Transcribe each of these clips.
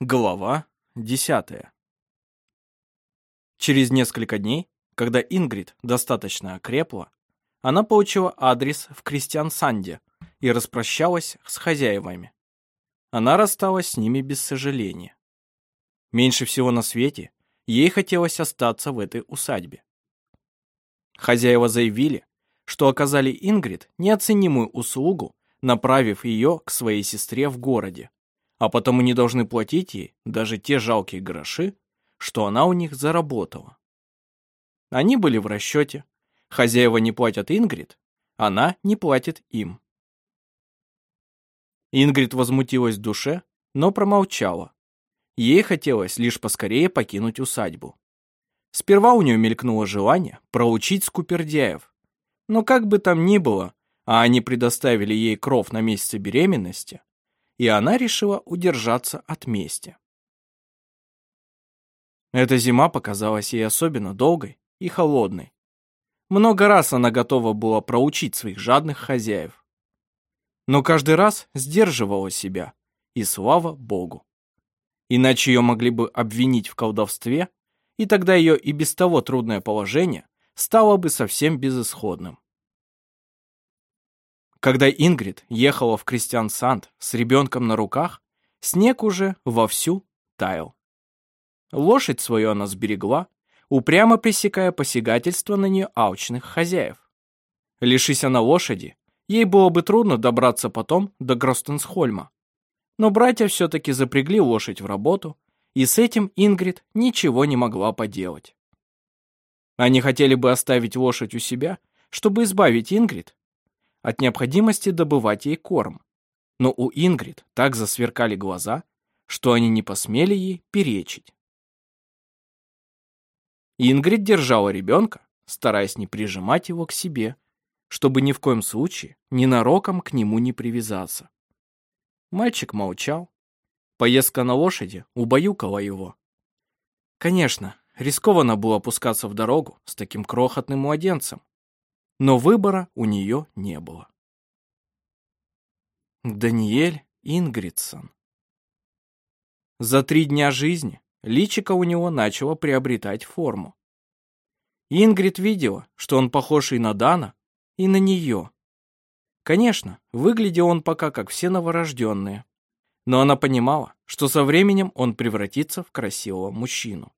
Глава десятая. Через несколько дней, когда Ингрид достаточно окрепла, она получила адрес в Кристиан-Санде и распрощалась с хозяевами. Она рассталась с ними без сожаления. Меньше всего на свете ей хотелось остаться в этой усадьбе. Хозяева заявили, что оказали Ингрид неоценимую услугу, направив ее к своей сестре в городе, а потому не должны платить ей даже те жалкие гроши, что она у них заработала. Они были в расчете. Хозяева не платят Ингрид, она не платит им. Ингрид возмутилась в душе, но промолчала. Ей хотелось лишь поскорее покинуть усадьбу. Сперва у нее мелькнуло желание проучить скупердяев. Но как бы там ни было, а они предоставили ей кров на месяце беременности, и она решила удержаться от мести. Эта зима показалась ей особенно долгой и холодной. Много раз она готова была проучить своих жадных хозяев. Но каждый раз сдерживала себя, и слава Богу. Иначе ее могли бы обвинить в колдовстве, и тогда ее и без того трудное положение стало бы совсем безысходным. Когда Ингрид ехала в Кристиан-Санд с ребенком на руках, снег уже вовсю таял. Лошадь свою она сберегла, упрямо пресекая посягательство на нее алчных хозяев. Лишись она лошади, ей было бы трудно добраться потом до Гростенсхольма. Но братья все-таки запрягли лошадь в работу, и с этим Ингрид ничего не могла поделать. Они хотели бы оставить лошадь у себя, чтобы избавить Ингрид от необходимости добывать ей корм. Но у Ингрид так засверкали глаза, что они не посмели ей перечить. Ингрид держала ребенка, стараясь не прижимать его к себе, чтобы ни в коем случае ненароком к нему не привязаться. Мальчик молчал. Поездка на лошади убаюкала его. Конечно, рискованно было опускаться в дорогу с таким крохотным младенцем, но выбора у нее не было. Даниэль Ингридсон За три дня жизни личико у него начало приобретать форму. Ингрид видела, что он похож и на Дана, и на нее. Конечно, выглядел он пока как все новорожденные, но она понимала, что со временем он превратится в красивого мужчину.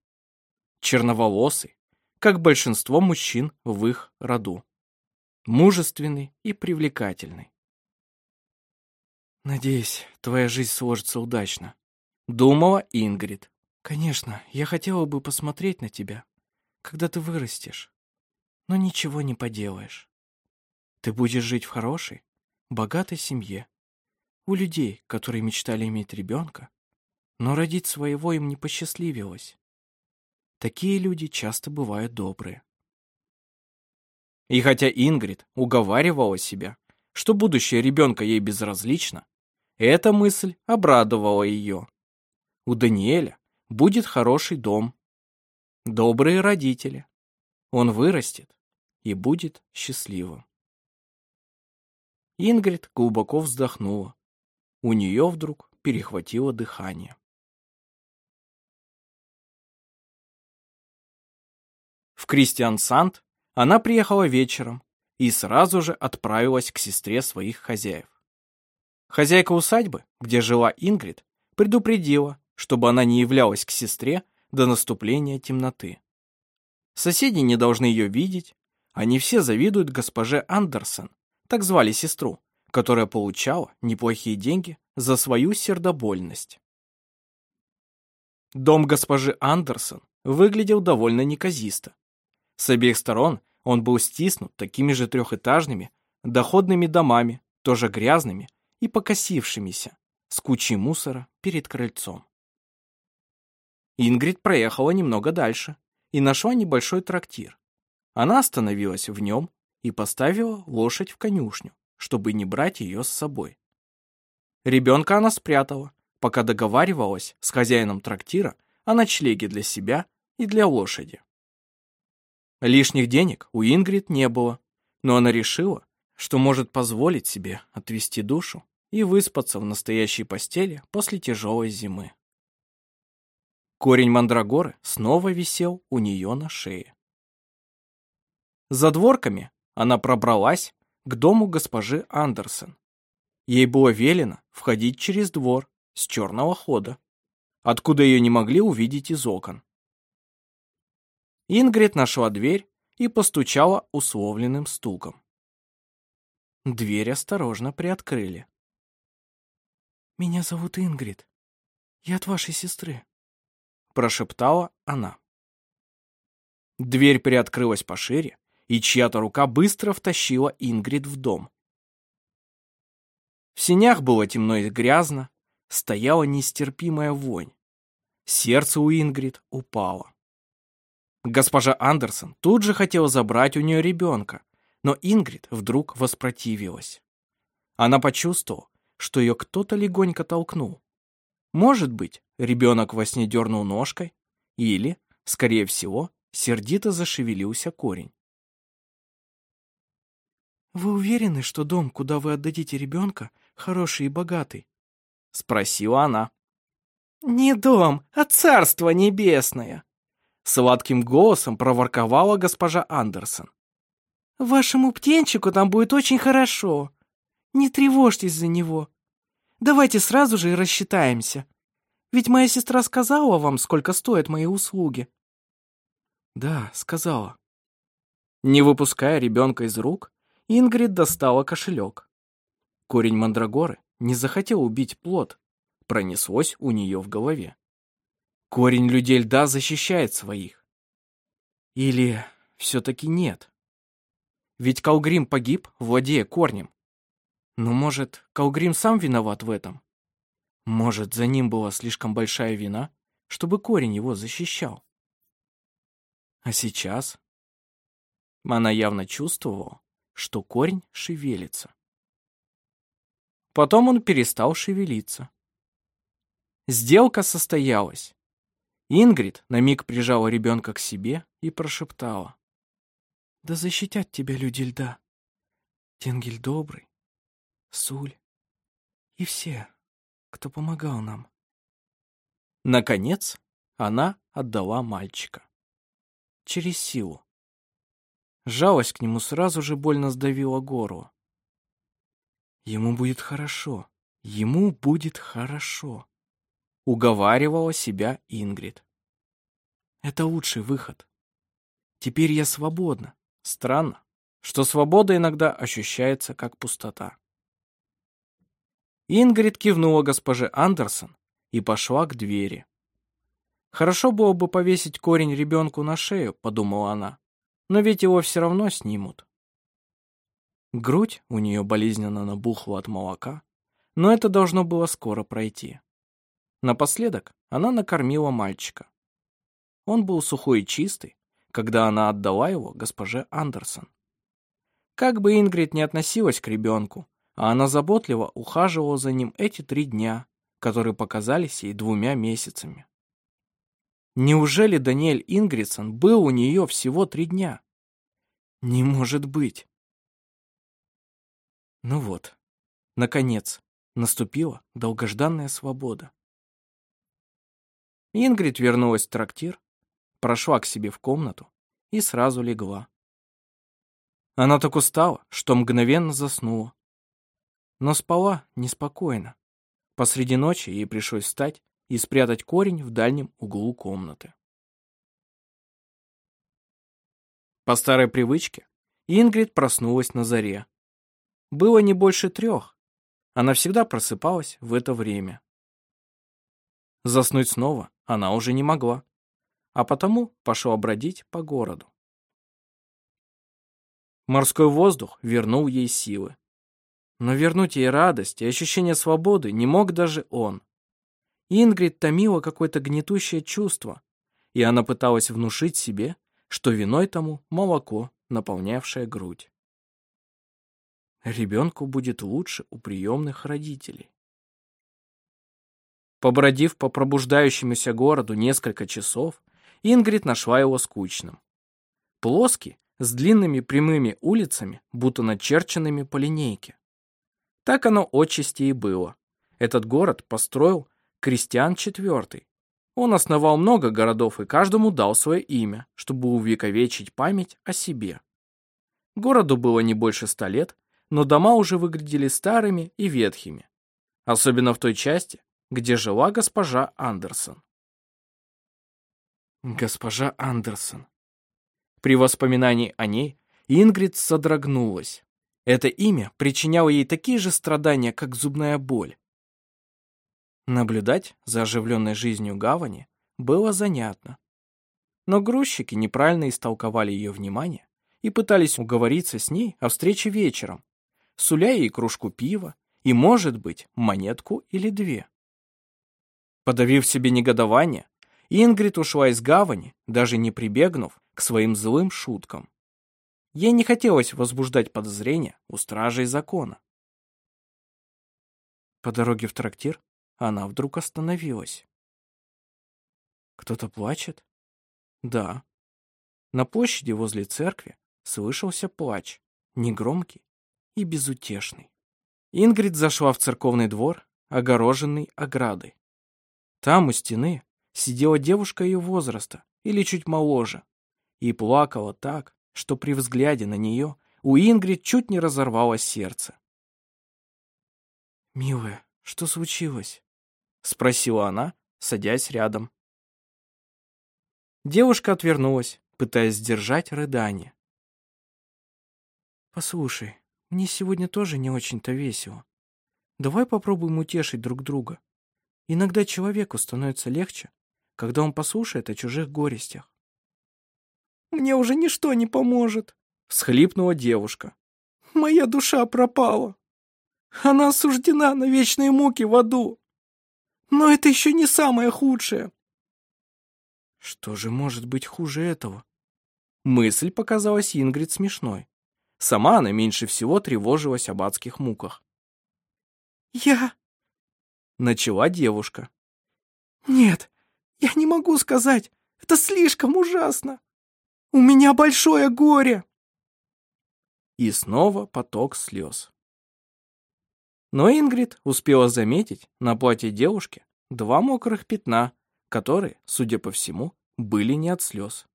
Черноволосый, как большинство мужчин в их роду мужественный и привлекательный. «Надеюсь, твоя жизнь сложится удачно», — думала Ингрид. «Конечно, я хотела бы посмотреть на тебя, когда ты вырастешь, но ничего не поделаешь. Ты будешь жить в хорошей, богатой семье, у людей, которые мечтали иметь ребенка, но родить своего им не посчастливилось. Такие люди часто бывают добрые. И хотя Ингрид уговаривала себя, что будущее ребенка ей безразлично, эта мысль обрадовала ее. У Даниэля будет хороший дом, добрые родители. Он вырастет и будет счастливым. Ингрид глубоко вздохнула. У нее вдруг перехватило дыхание. В Кристиан-Сант она приехала вечером и сразу же отправилась к сестре своих хозяев. Хозяйка усадьбы, где жила Ингрид, предупредила, чтобы она не являлась к сестре до наступления темноты. Соседи не должны ее видеть, они все завидуют госпоже Андерсон, так звали сестру, которая получала неплохие деньги за свою сердобольность. Дом госпожи Андерсон выглядел довольно неказисто. С обеих сторон он был стиснут такими же трехэтажными, доходными домами, тоже грязными и покосившимися, с кучей мусора перед крыльцом. Ингрид проехала немного дальше и нашла небольшой трактир. Она остановилась в нем и поставила лошадь в конюшню, чтобы не брать ее с собой. Ребенка она спрятала, пока договаривалась с хозяином трактира о ночлеге для себя и для лошади. Лишних денег у Ингрид не было, но она решила, что может позволить себе отвести душу и выспаться в настоящей постели после тяжелой зимы. Корень мандрагоры снова висел у нее на шее. За дворками она пробралась к дому госпожи Андерсон. Ей было велено входить через двор с черного хода, откуда ее не могли увидеть из окон. Ингрид нашла дверь и постучала условленным стуком. Дверь осторожно приоткрыли. «Меня зовут Ингрид. Я от вашей сестры», — прошептала она. Дверь приоткрылась пошире, и чья-то рука быстро втащила Ингрид в дом. В сенях было темно и грязно, стояла нестерпимая вонь. Сердце у Ингрид упало. Госпожа Андерсон тут же хотела забрать у нее ребенка, но Ингрид вдруг воспротивилась. Она почувствовала, что ее кто-то легонько толкнул. Может быть, ребенок во сне дернул ножкой, или, скорее всего, сердито зашевелился корень. «Вы уверены, что дом, куда вы отдадите ребенка, хороший и богатый?» — спросила она. «Не дом, а царство небесное!» Сладким голосом проворковала госпожа Андерсон. «Вашему птенчику там будет очень хорошо. Не тревожьтесь за него. Давайте сразу же и рассчитаемся. Ведь моя сестра сказала вам, сколько стоят мои услуги». «Да, сказала». Не выпуская ребенка из рук, Ингрид достала кошелек. Корень мандрагоры не захотел убить плод, пронеслось у нее в голове. Корень людей льда защищает своих. Или все-таки нет? Ведь Калгрим погиб, владея корнем. Но, может, Калгрим сам виноват в этом? Может, за ним была слишком большая вина, чтобы корень его защищал? А сейчас? Она явно чувствовала, что корень шевелится. Потом он перестал шевелиться. Сделка состоялась. Ингрид на миг прижала ребенка к себе и прошептала. «Да защитят тебя люди льда. Тенгель добрый, Суль и все, кто помогал нам». Наконец, она отдала мальчика. Через силу. Жалость к нему сразу же больно сдавила горло. Ему будет хорошо, ему будет хорошо, уговаривала себя Ингрид. Это лучший выход. Теперь я свободна. Странно, что свобода иногда ощущается как пустота. Ингрид кивнула госпоже Андерсон и пошла к двери. Хорошо было бы повесить корень ребенку на шею, подумала она но ведь его все равно снимут. Грудь у нее болезненно набухла от молока, но это должно было скоро пройти. Напоследок она накормила мальчика. Он был сухой и чистый, когда она отдала его госпоже Андерсон. Как бы Ингрид не относилась к ребенку, а она заботливо ухаживала за ним эти три дня, которые показались ей двумя месяцами. Неужели Даниэль Ингридсон был у нее всего три дня? Не может быть. Ну вот, наконец, наступила долгожданная свобода. Ингрид вернулась в трактир, прошла к себе в комнату и сразу легла. Она так устала, что мгновенно заснула. Но спала неспокойно. Посреди ночи ей пришлось встать и спрятать корень в дальнем углу комнаты. По старой привычке Ингрид проснулась на заре. Было не больше трех. Она всегда просыпалась в это время. Заснуть снова она уже не могла, а потому пошла бродить по городу. Морской воздух вернул ей силы. Но вернуть ей радость и ощущение свободы не мог даже он. Ингрид томила какое-то гнетущее чувство, и она пыталась внушить себе, что виной тому молоко, наполнявшее грудь. Ребенку будет лучше у приемных родителей. Побродив по пробуждающемуся городу несколько часов, Ингрид нашла его скучным. Плоский, с длинными прямыми улицами, будто начерченными по линейке. Так оно отчасти и было. Этот город построил Кристиан IV. Он основал много городов и каждому дал свое имя, чтобы увековечить память о себе. Городу было не больше ста лет, но дома уже выглядели старыми и ветхими, особенно в той части, где жила госпожа Андерсон. Госпожа Андерсон. При воспоминании о ней Ингрид содрогнулась. Это имя причиняло ей такие же страдания, как зубная боль. Наблюдать за оживленной жизнью гавани было занятно. Но грузчики неправильно истолковали ее внимание и пытались уговориться с ней о встрече вечером, суля ей кружку пива и, может быть, монетку или две. Подавив себе негодование, Ингрид ушла из гавани, даже не прибегнув к своим злым шуткам. Ей не хотелось возбуждать подозрения у стражей закона. По дороге в трактир она вдруг остановилась. Кто-то плачет? Да. На площади возле церкви слышался плач, негромкий и безутешный. Ингрид зашла в церковный двор, огороженный оградой. Там у стены сидела девушка ее возраста, или чуть моложе, и плакала так, что при взгляде на нее у Ингрид чуть не разорвалось сердце. «Милая, что случилось?» — спросила она, садясь рядом. Девушка отвернулась, пытаясь сдержать рыдание. «Послушай, мне сегодня тоже не очень-то весело. Давай попробуем утешить друг друга. Иногда человеку становится легче, когда он послушает о чужих горестях». «Мне уже ничто не поможет», — всхлипнула девушка. «Моя душа пропала. Она осуждена на вечные муки в аду. Но это еще не самое худшее. Что же может быть хуже этого? Мысль показалась Ингрид смешной. Сама она меньше всего тревожилась об адских муках. «Я...» — начала девушка. «Нет, я не могу сказать. Это слишком ужасно. У меня большое горе!» И снова поток слез. Но Ингрид успела заметить на платье девушки два мокрых пятна, которые, судя по всему, были не от слез.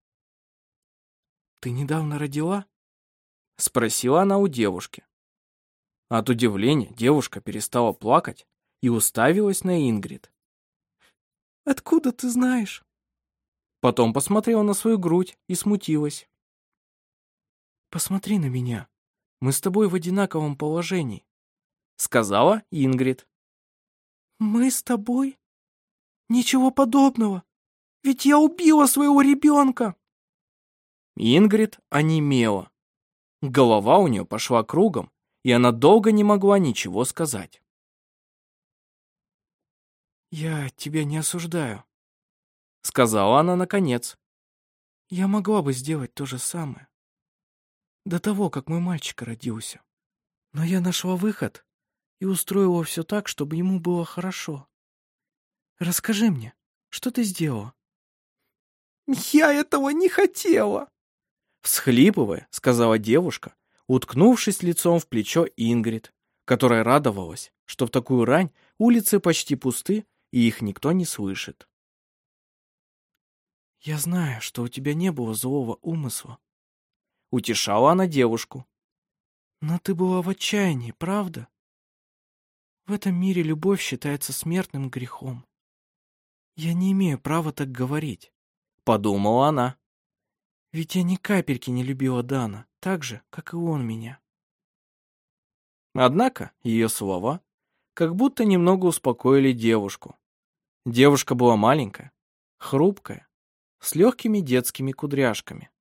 «Ты недавно родила?» — спросила она у девушки. От удивления девушка перестала плакать и уставилась на Ингрид. «Откуда ты знаешь?» Потом посмотрела на свою грудь и смутилась. «Посмотри на меня. Мы с тобой в одинаковом положении сказала Ингрид. «Мы с тобой? Ничего подобного. Ведь я убила своего ребенка!» Ингрид онемела. Голова у нее пошла кругом, и она долго не могла ничего сказать. «Я тебя не осуждаю», — сказала она наконец. «Я могла бы сделать то же самое. До того, как мой мальчик родился. Но я нашла выход и устроила все так, чтобы ему было хорошо. Расскажи мне, что ты сделала?» «Я этого не хотела!» Всхлипывая, сказала девушка, уткнувшись лицом в плечо Ингрид, которая радовалась, что в такую рань улицы почти пусты и их никто не слышит. «Я знаю, что у тебя не было злого умысла», — утешала она девушку. «Но ты была в отчаянии, правда? В этом мире любовь считается смертным грехом. Я не имею права так говорить, подумала она. Ведь я ни капельки не любила Дана, так же, как и он меня. Однако ее слова как будто немного успокоили девушку. Девушка была маленькая, хрупкая, с легкими детскими кудряшками.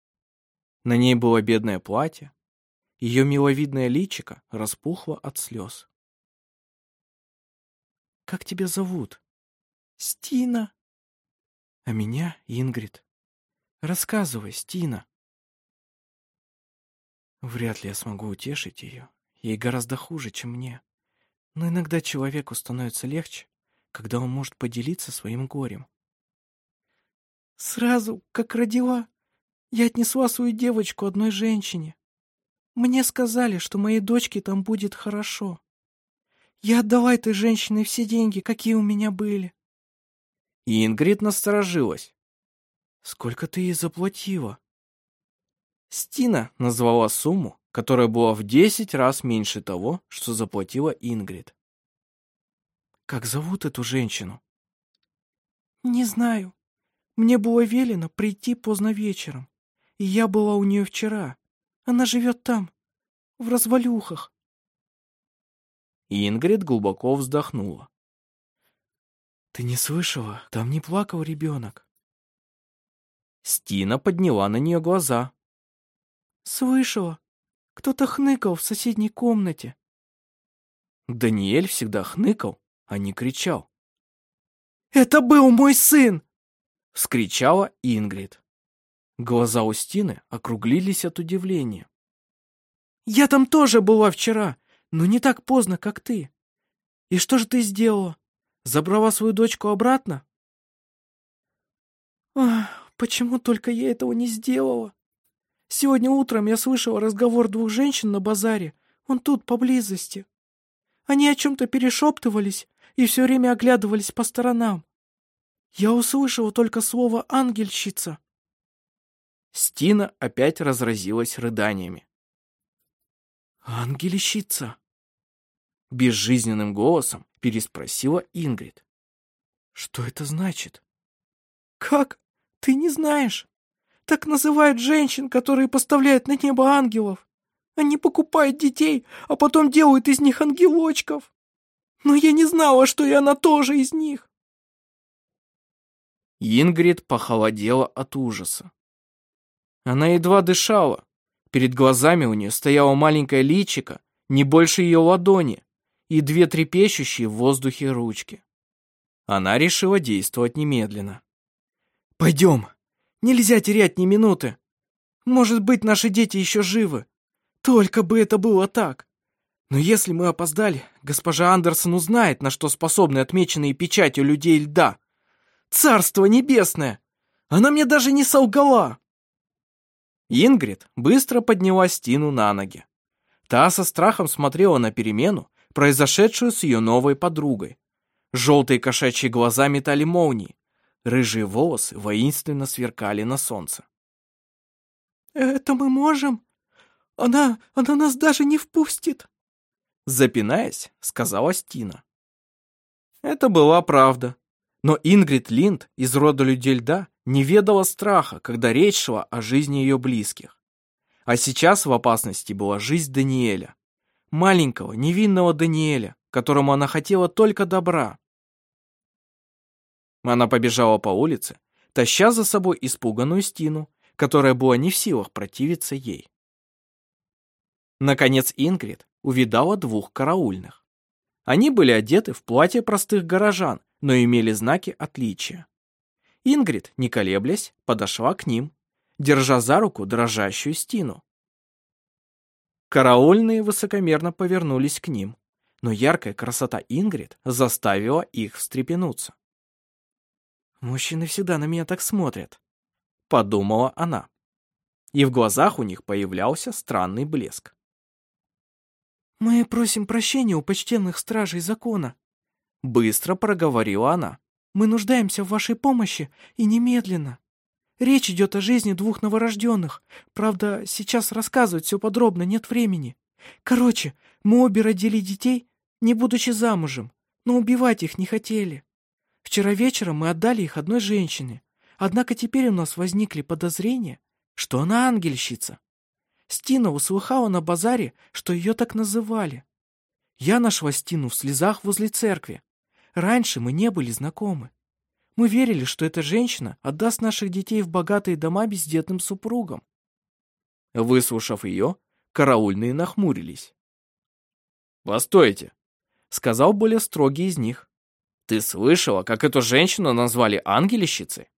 На ней было бедное платье, ее миловидное личико распухло от слез. Как тебя зовут? Стина. А меня Ингрид. Рассказывай, Стина. Вряд ли я смогу утешить ее. Ей гораздо хуже, чем мне. Но иногда человеку становится легче, когда он может поделиться своим горем. Сразу, как родила, я отнесла свою девочку одной женщине. Мне сказали, что моей дочке там будет хорошо. Я отдала этой женщине все деньги, какие у меня были. Ингрид насторожилась. «Сколько ты ей заплатила?» Стина назвала сумму, которая была в десять раз меньше того, что заплатила Ингрид. «Как зовут эту женщину?» «Не знаю. Мне было велено прийти поздно вечером, и я была у нее вчера. Она живет там, в развалюхах». Ингрид глубоко вздохнула. «Ты не слышала? Там не плакал ребенок». Стина подняла на нее глаза. «Слышала. Кто-то хныкал в соседней комнате». Даниэль всегда хныкал, а не кричал. «Это был мой сын!» — вскричала Ингрид. Глаза у Стины округлились от удивления. «Я там тоже была вчера, но не так поздно, как ты. И что же ты сделала? Забрала свою дочку обратно?» «Ах, почему только я этого не сделала? Сегодня утром я слышала разговор двух женщин на базаре. Он тут, поблизости. Они о чем-то перешептывались и все время оглядывались по сторонам. Я услышала только слово «ангельщица». Стина опять разразилась рыданиями. «Ангельщица?» Безжизненным голосом переспросила Ингрид. «Что это значит?» «Как? Ты не знаешь? Так называют женщин, которые поставляют на небо ангелов. Они покупают детей, а потом делают из них ангелочков. Но я не знала, что и она тоже из них. Ингрид похолодела от ужаса. Она едва дышала. Перед глазами у нее стояла маленькая личика, не больше ее ладони, и две трепещущие в воздухе ручки. Она решила действовать немедленно. «Пойдем. Нельзя терять ни минуты. Может быть, наши дети еще живы. Только бы это было так. Но если мы опоздали, госпожа Андерсон узнает, на что способны отмеченные печатью людей льда. Царство небесное! Она мне даже не солгала!» Ингрид быстро подняла Стину на ноги. Та со страхом смотрела на перемену, произошедшую с ее новой подругой. Желтые кошачьи глаза метали молнии, рыжие волосы воинственно сверкали на солнце. «Это мы можем? Она, она нас даже не впустит!» Запинаясь, сказала Стина. Это была правда. Но Ингрид Линд из рода людей льда не ведала страха, когда речь шла о жизни ее близких. А сейчас в опасности была жизнь Даниэля. Маленького, невинного Даниэля, которому она хотела только добра. Она побежала по улице, таща за собой испуганную Стину, которая была не в силах противиться ей. Наконец Ингрид увидала двух караульных. Они были одеты в платье простых горожан, но имели знаки отличия. Ингрид, не колеблясь, подошла к ним, держа за руку дрожащую Стину. Караульные высокомерно повернулись к ним, но яркая красота Ингрид заставила их встрепенуться. «Мужчины всегда на меня так смотрят», — подумала она. И в глазах у них появлялся странный блеск. «Мы просим прощения у почтенных стражей закона», — быстро проговорила она. «Мы нуждаемся в вашей помощи и немедленно. Речь идет о жизни двух новорожденных. Правда, сейчас рассказывать все подробно нет времени. Короче, мы обе родили детей, не будучи замужем, но убивать их не хотели. Вчера вечером мы отдали их одной женщине, однако теперь у нас возникли подозрения, что она ангельщица. Стина услыхала на базаре, что ее так называли. Я нашла Стину в слезах возле церкви. Раньше мы не были знакомы. Мы верили, что эта женщина отдаст наших детей в богатые дома бездетным супругам. Выслушав ее, караульные нахмурились. «Постойте», — сказал более строгий из них. «Ты слышала, как эту женщину назвали ангелищицей?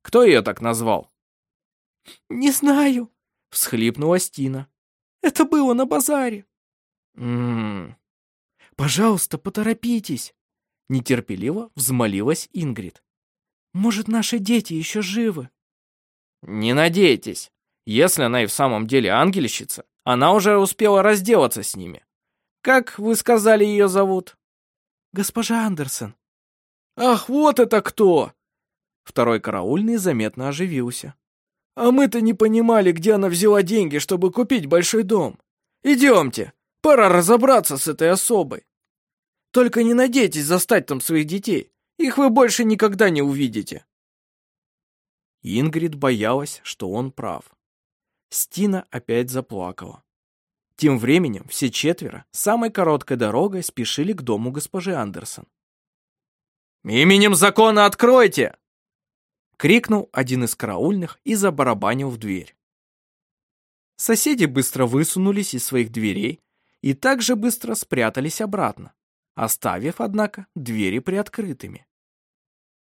Кто ее так назвал?» «Не знаю», всхлипнула Стина. Это было на базаре. Мм. Пожалуйста, поторопитесь, нетерпеливо взмолилась Ингрид. Может, наши дети еще живы? Не надейтесь. Если она и в самом деле ангельщица, она уже успела разделаться с ними. Как вы сказали ее зовут? Госпожа Андерсон. Ах, вот это кто! Второй караульный заметно оживился. А мы-то не понимали, где она взяла деньги, чтобы купить большой дом. Идемте, пора разобраться с этой особой. Только не надейтесь застать там своих детей. Их вы больше никогда не увидите. Ингрид боялась, что он прав. Стина опять заплакала. Тем временем все четверо самой короткой дорогой спешили к дому госпожи Андерсон. «Именем закона откройте!» Крикнул один из караульных и забарабанил в дверь. Соседи быстро высунулись из своих дверей и также быстро спрятались обратно, оставив, однако, двери приоткрытыми.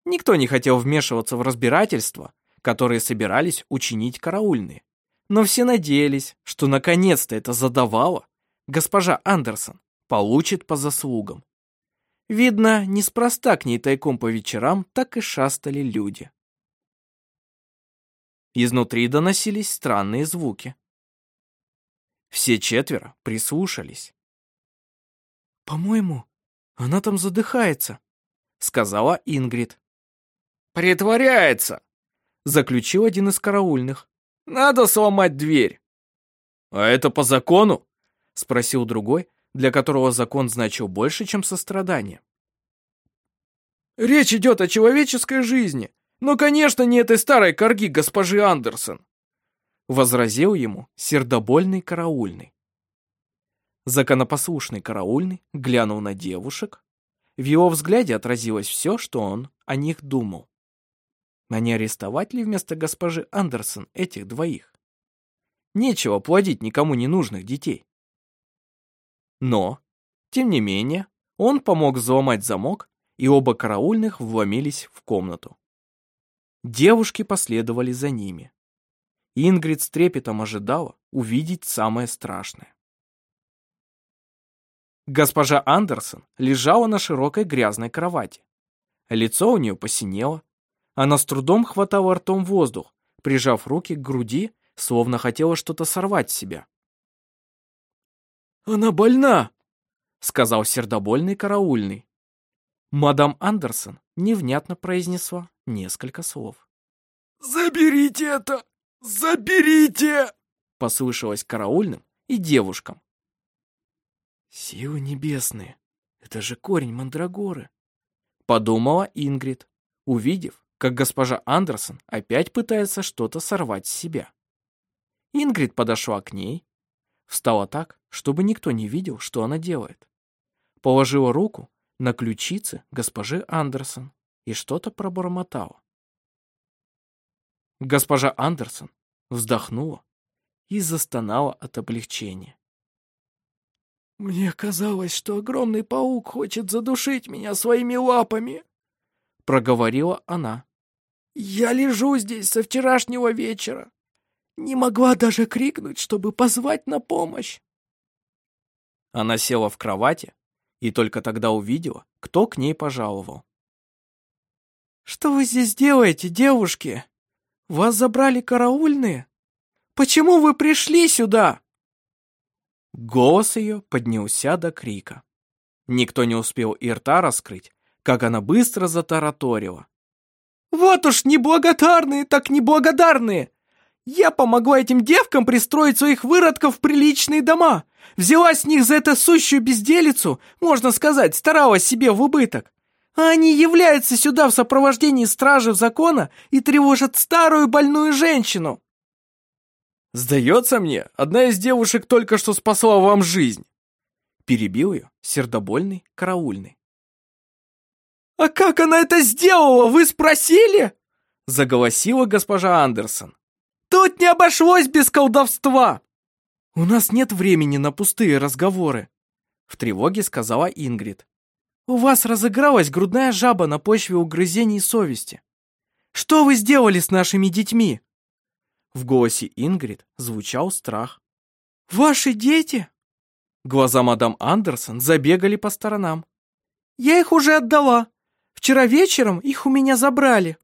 Никто не хотел вмешиваться в разбирательство, которые собирались учинить караульные, но все надеялись, что наконец-то это задавало госпожа Андерсон получит по заслугам. Видно, неспроста к ней тайком по вечерам так и шастали люди. Изнутри доносились странные звуки. Все четверо прислушались. «По-моему, она там задыхается», — сказала Ингрид. «Притворяется», — заключил один из караульных. «Надо сломать дверь». «А это по закону?» — спросил другой, для которого закон значил больше, чем сострадание. «Речь идет о человеческой жизни, но, конечно, не этой старой корги госпожи Андерсон», возразил ему сердобольный караульный. Законопослушный караульный глянул на девушек. В его взгляде отразилось все, что он о них думал. А не арестовать ли вместо госпожи Андерсон этих двоих? Нечего плодить никому не нужных детей. Но, тем не менее, он помог взломать замок, и оба караульных вломились в комнату. Девушки последовали за ними. Ингрид с трепетом ожидала увидеть самое страшное. Госпожа Андерсон лежала на широкой грязной кровати. Лицо у нее посинело. Она с трудом хватала ртом воздух, прижав руки к груди, словно хотела что-то сорвать с себя. «Она больна!» — сказал сердобольный караульный. Мадам Андерсон невнятно произнесла несколько слов. «Заберите это! Заберите!» — послышалось караульным и девушкам. «Силы небесные! Это же корень мандрагоры!» — подумала Ингрид, увидев, как госпожа Андерсон опять пытается что-то сорвать с себя. Ингрид подошла к ней, встала так, чтобы никто не видел, что она делает. Положила руку на ключице госпожи Андерсон и что-то пробормотала. Госпожа Андерсон вздохнула и застонала от облегчения. «Мне казалось, что огромный паук хочет задушить меня своими лапами», — проговорила она. «Я лежу здесь со вчерашнего вечера. Не могла даже крикнуть, чтобы позвать на помощь». Она села в кровати и только тогда увидела, кто к ней пожаловал. «Что вы здесь делаете, девушки? Вас забрали караульные? Почему вы пришли сюда?» Голос ее поднялся до крика. Никто не успел и рта раскрыть, как она быстро затараторила. «Вот уж неблагодарные, так неблагодарные! Я помогла этим девкам пристроить своих выродков в приличные дома, взяла с них за это сущую безделицу, можно сказать, старалась себе в убыток. А они являются сюда в сопровождении стражи закона и тревожат старую больную женщину. «Сдается мне, одна из девушек только что спасла вам жизнь!» Перебил ее сердобольный караульный. «А как она это сделала, вы спросили?» Заголосила госпожа Андерсон. «Тут не обошлось без колдовства!» «У нас нет времени на пустые разговоры», в тревоге сказала Ингрид. «У вас разыгралась грудная жаба на почве угрызений совести. Что вы сделали с нашими детьми?» В голосе Ингрид звучал страх. «Ваши дети?» Глаза мадам Андерсон забегали по сторонам. «Я их уже отдала. Вчера вечером их у меня забрали».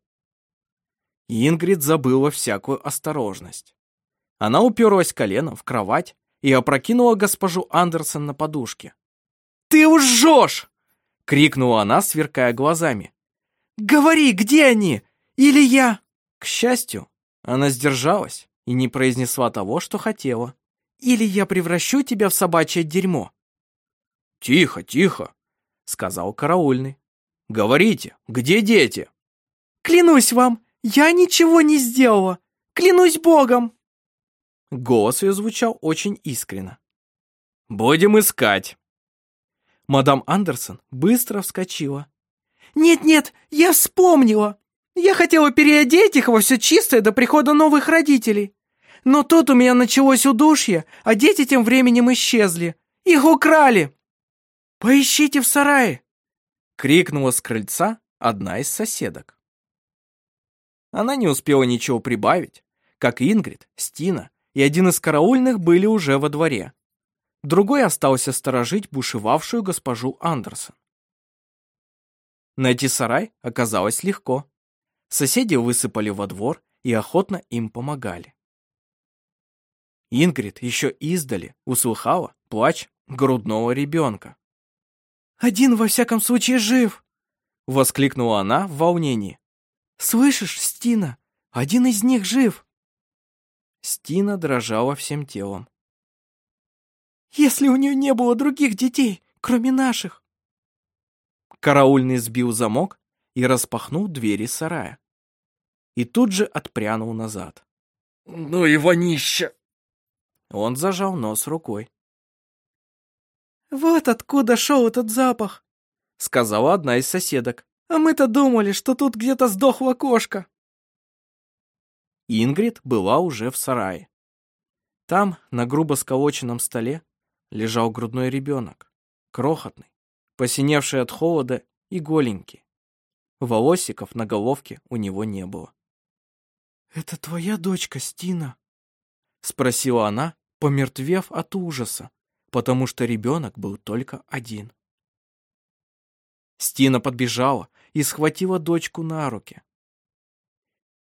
Ингрид забыла всякую осторожность. Она уперлась коленом в кровать и опрокинула госпожу Андерсон на подушке. «Ты лжешь!» — крикнула она, сверкая глазами. Говори, где они? Или я...» К счастью, она сдержалась и не произнесла того, что хотела. «Или я превращу тебя в собачье дерьмо». «Тихо, тихо», — сказал караульный. «Говорите, где дети?» «Клянусь вам, я ничего не сделала! Клянусь Богом!» Голос ее звучал очень искренно. «Будем искать!» Мадам Андерсон быстро вскочила. «Нет-нет, я вспомнила! Я хотела переодеть их во все чистое до прихода новых родителей. Но тут у меня началось удушье, а дети тем временем исчезли. Их украли! Поищите в сарае!» Крикнула с крыльца одна из соседок. Она не успела ничего прибавить, как Ингрид, Стина и один из караульных были уже во дворе. Другой остался сторожить бушевавшую госпожу Андерсон. Найти сарай оказалось легко. Соседи высыпали во двор и охотно им помогали. Ингрид еще издали услыхала плач грудного ребенка. «Один во всяком случае жив!» — воскликнула она в волнении. «Слышишь, Стина, один из них жив!» Стина дрожала всем телом. «Если у нее не было других детей, кроме наших!» Караульный сбил замок и распахнул двери сарая. И тут же отпрянул назад. «Ну и вонища!» Он зажал нос рукой. «Вот откуда шел этот запах!» Сказала одна из соседок. «А мы-то думали, что тут где-то сдохла кошка!» Ингрид была уже в сарае. Там, на грубо сколоченном столе, лежал грудной ребенок, крохотный, посиневший от холода и голенький. Волосиков на головке у него не было. «Это твоя дочка, Стина?» — спросила она, помертвев от ужаса, потому что ребенок был только один. Стина подбежала и схватила дочку на руки.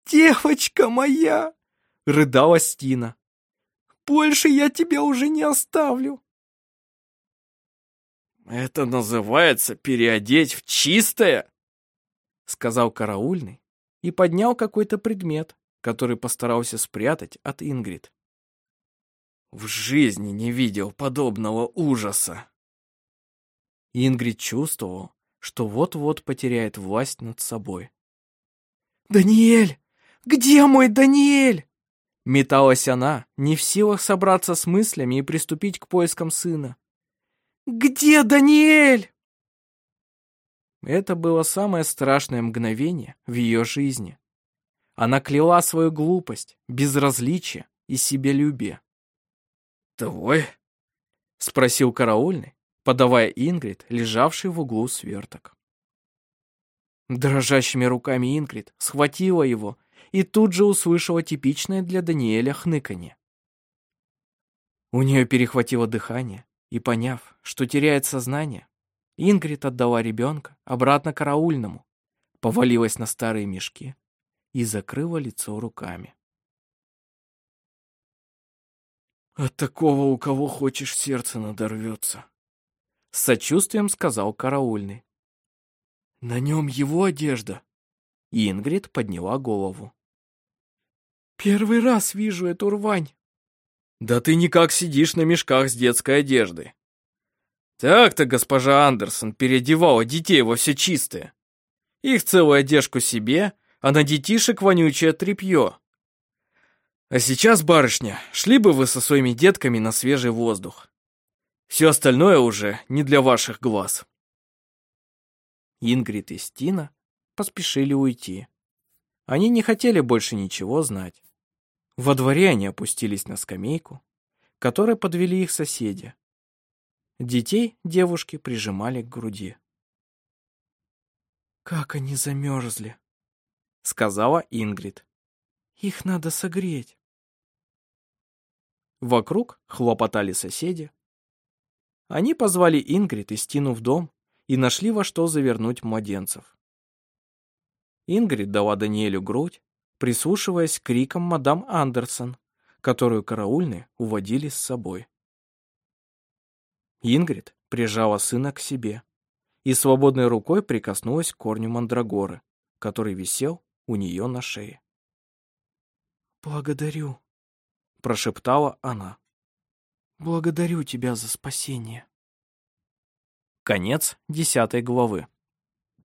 «Девочка моя!» — рыдала Стина. «Больше я тебя уже не оставлю!» «Это называется переодеть в чистое?» — сказал караульный и поднял какой-то предмет, который постарался спрятать от Ингрид. В жизни не видел подобного ужаса. Ингрид чувствовал, что вот-вот потеряет власть над собой. «Даниэль! Где мой Даниэль?» Металась она, не в силах собраться с мыслями и приступить к поискам сына. «Где Даниэль?» Это было самое страшное мгновение в ее жизни. Она кляла свою глупость, безразличие и себелюбие. «Твой?» — спросил караульный, подавая Ингрид, лежавший в углу сверток. Дрожащими руками Ингрид схватила его и тут же услышала типичное для Даниэля хныканье. У нее перехватило дыхание, и, поняв, что теряет сознание, Ингрид отдала ребенка обратно караульному, повалилась на старые мешки и закрыла лицо руками. «От такого, у кого хочешь, сердце надорвется», — с сочувствием сказал караульный. «На нем его одежда». Ингрид подняла голову. «Первый раз вижу эту рвань». «Да ты никак сидишь на мешках с детской одеждой». Так-то госпожа Андерсон переодевала детей во все чистое. Их целую одежку себе, а на детишек вонючее тряпье. А сейчас, барышня, шли бы вы со своими детками на свежий воздух. Все остальное уже не для ваших глаз. Ингрид и Стина поспешили уйти. Они не хотели больше ничего знать. Во дворе они опустились на скамейку, которой подвели их соседи. Детей девушки прижимали к груди. «Как они замерзли!» — сказала Ингрид. «Их надо согреть». Вокруг хлопотали соседи. Они позвали Ингрид и Стину в дом и нашли во что завернуть младенцев. Ингрид дала Даниэлю грудь, прислушиваясь к крикам мадам Андерсон, которую караульные уводили с собой. Ингрид прижала сына к себе и свободной рукой прикоснулась к корню мандрагоры, который висел у нее на шее. «Благодарю», — прошептала она. «Благодарю тебя за спасение». Конец десятой главы.